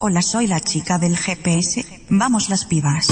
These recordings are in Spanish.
Hola, soy la chica del GPS. Vamos las pibas.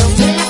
Don't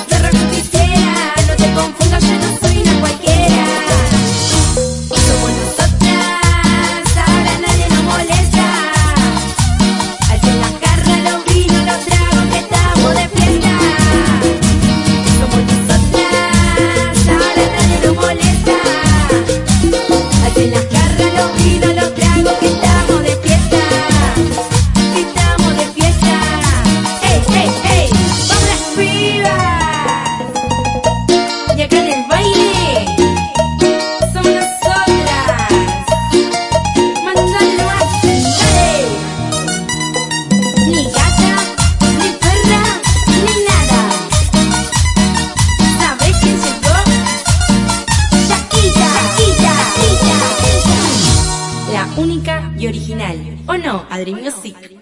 única y original. ¿O no, Adri Music?